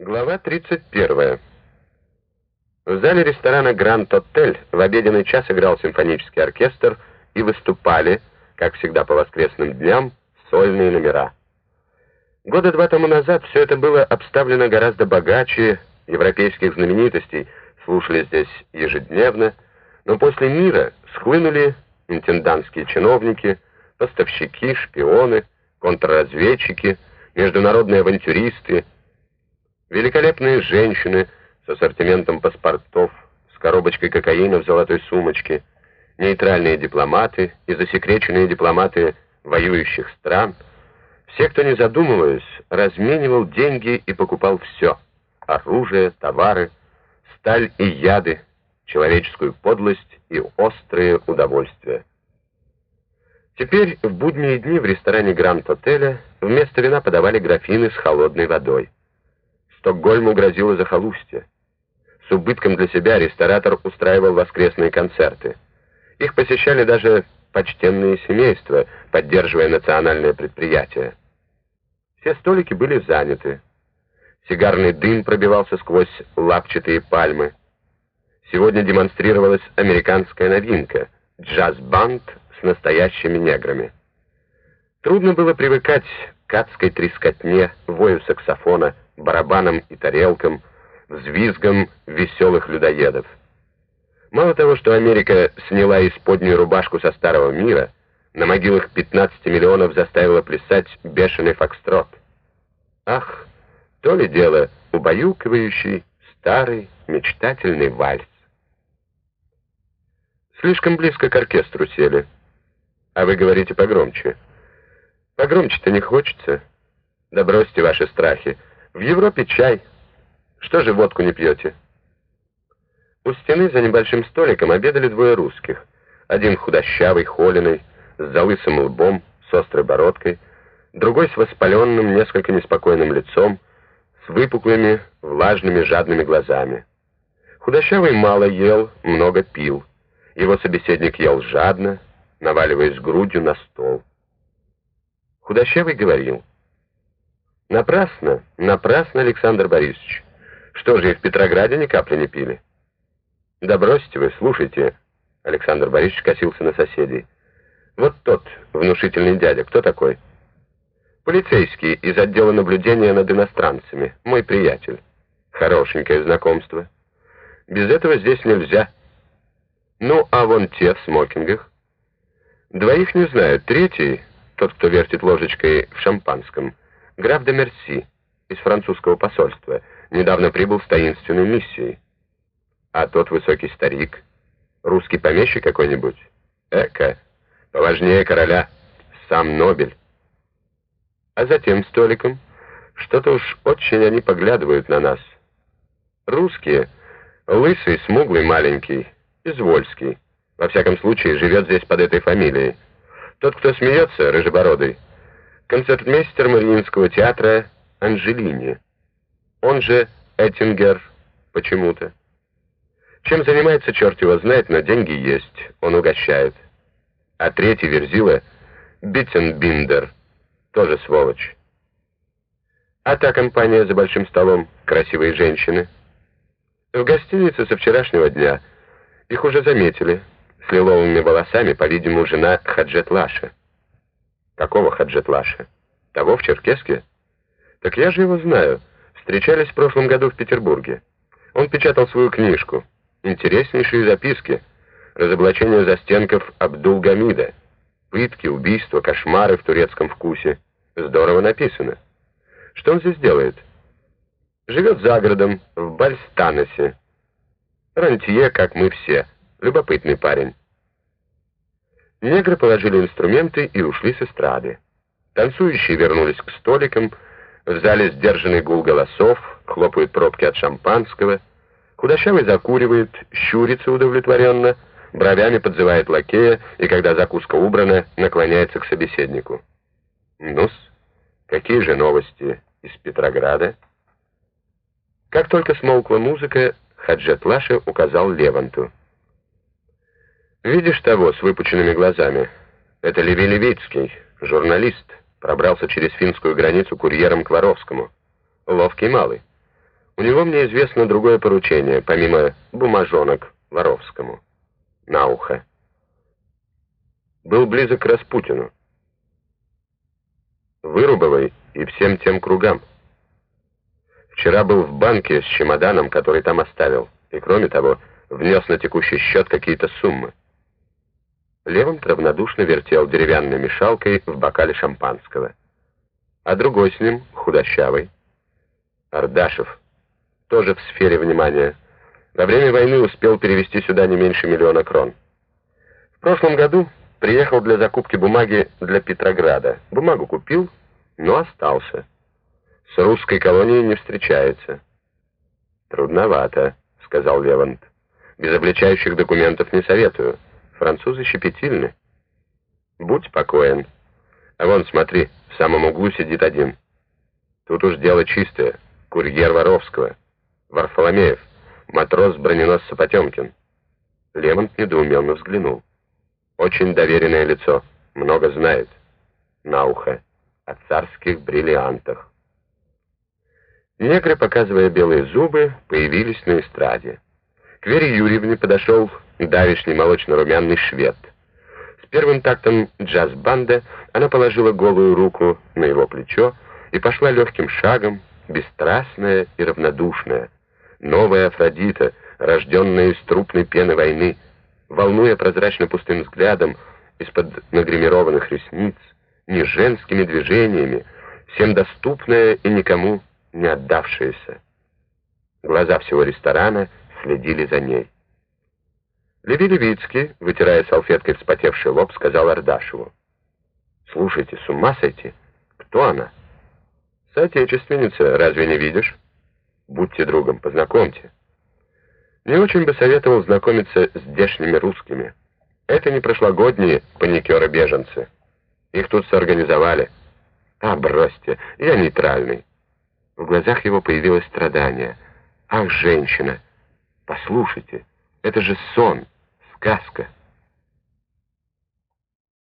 Глава 31. В зале ресторана «Гранд Отель» в обеденный час играл симфонический оркестр и выступали, как всегда по воскресным дням, сольные номера. Года два тому назад все это было обставлено гораздо богаче, европейских знаменитостей слушали здесь ежедневно, но после мира схлынули интендантские чиновники, поставщики, шпионы, контрразведчики, международные авантюристы, великолепные женщины с ассортиментом паспортов, с коробочкой кокаина в золотой сумочке, нейтральные дипломаты и засекреченные дипломаты воюющих стран, все, кто не задумываясь, разменивал деньги и покупал все — оружие, товары, сталь и яды, человеческую подлость и острые удовольствия. Теперь в будние дни в ресторане Гранд-отеля вместо вина подавали графины с холодной водой. Стокгольму грозило захолустье. С убытком для себя ресторатор устраивал воскресные концерты. Их посещали даже почтенные семейства, поддерживая национальное предприятие. Все столики были заняты. Сигарный дым пробивался сквозь лапчатые пальмы. Сегодня демонстрировалась американская новинка — джаз-банд с настоящими неграми. Трудно было привыкать к адской трескотне, вою саксофона, барабанам и тарелкам, взвизгом веселых людоедов. Мало того, что Америка сняла исподнюю рубашку со старого мира, на могилах 15 миллионов заставила плясать бешеный фокстрот. Ах, то ли дело убаюкивающий старый мечтательный вальс. Слишком близко к оркестру сели. А вы говорите погромче. Погромче-то не хочется. Да бросьте ваши страхи. В Европе чай. Что же водку не пьете? У стены за небольшим столиком обедали двое русских. Один худощавый, холеный, с залысым лбом, с острой бородкой, другой с воспаленным, несколько неспокойным лицом, с выпуклыми, влажными, жадными глазами. Худощавый мало ел, много пил. Его собеседник ел жадно, наваливаясь грудью на стол. Худощавый говорил. «Напрасно, напрасно, Александр Борисович. Что же, и в Петрограде ни капли не пили?» «Да бросьте вы, слушайте». Александр Борисович косился на соседей. «Вот тот внушительный дядя, кто такой?» «Полицейский из отдела наблюдения над иностранцами, мой приятель. Хорошенькое знакомство. Без этого здесь нельзя». «Ну, а вон те в смокингах?» «Двоих не знаю. Третий, тот, кто вертит ложечкой в шампанском, граф де Мерси из французского посольства, недавно прибыл с таинственной миссией». А тот высокий старик, русский помещик какой-нибудь? Эка, поважнее короля, сам Нобель. А затем столиком, что-то уж очень они поглядывают на нас. Русские, лысый, смуглый, маленький, извольский. Во всяком случае, живет здесь под этой фамилией. Тот, кто смеется, рыжебородый, концертмейстер Мариинского театра Анжелини. Он же Эттингер почему-то. Чем занимается, черт его знает, но деньги есть, он угощает. А третий верзила — Биттенбиндер, тоже сволочь. А та компания за большим столом — красивые женщины. В гостинице со вчерашнего дня их уже заметили. С лиловыми волосами, по-видимому, жена Хаджет Лаша. Какого Хаджет Лаша? Того в Черкеске? Так я же его знаю. Встречались в прошлом году в Петербурге. Он печатал свою книжку — Интереснейшие записки. Разоблачение застенков Абдулгамида. Пытки, убийства, кошмары в турецком вкусе. Здорово написано. Что он здесь делает? Живет за городом, в Бальстаносе. Рантье, как мы все. Любопытный парень. Негры положили инструменты и ушли с эстрады. Танцующие вернулись к столикам, в зале сдержанный гул голосов, хлопают пробки от шампанского — Худощавый закуривает, щурится удовлетворенно, бровями подзывает лакея, и когда закуска убрана, наклоняется к собеседнику. ну какие же новости из Петрограда? Как только смолкла музыка, Хаджет Лаша указал Леванту. «Видишь того с выпученными глазами? Это Леви Левицкий, журналист, пробрался через финскую границу курьером к Воровскому. Ловкий малый. У него мне известно другое поручение, помимо бумажонок Воровскому. На ухо. Был близок к Распутину. Вырубовой и всем тем кругам. Вчера был в банке с чемоданом, который там оставил, и, кроме того, внес на текущий счет какие-то суммы. Левым равнодушно вертел деревянной мешалкой в бокале шампанского. А другой с ним, худощавый, Ардашев, тоже в сфере внимания. Во время войны успел перевести сюда не меньше миллиона крон. В прошлом году приехал для закупки бумаги для Петрограда. Бумагу купил, но остался. С русской колонией не встречается. «Трудновато», — сказал Левант. «Без обличающих документов не советую. Французы щепетильны». «Будь покоен. А вон, смотри, в самом углу сидит один. Тут уж дело чистое. Курьер Воровского. Варфоломеев. Матрос броненосца Потемкин». Лемонт недоуменно взглянул. «Очень доверенное лицо. Много знает. На ухо. О царских бриллиантах». Негры, показывая белые зубы, появились на эстраде. К Вере Юрьевне подошел давишний молочно-румяный швед. С первым тактом джаз-банда она положила голую руку на его плечо и пошла легким шагом, бесстрастная и равнодушная. Новая Афродита, рожденная из трупной пены войны, волнуя прозрачно-пустым взглядом из-под нагримированных ресниц, не женскими движениями, всем доступная и никому не отдавшаяся. Глаза всего ресторана следили за ней. Леви Левицкий, вытирая салфеткой вспотевший лоб, сказал Ардашеву. «Слушайте, с ума сойти? Кто она?» «Соотечественница, разве не видишь? Будьте другом, познакомьте». Не очень бы советовал знакомиться с здешними русскими. Это не прошлогодние паникеры-беженцы. Их тут соорганизовали. А, бросьте, я нейтральный. В глазах его появилось страдание. «Ах, женщина! Послушайте, это же сон, сказка!»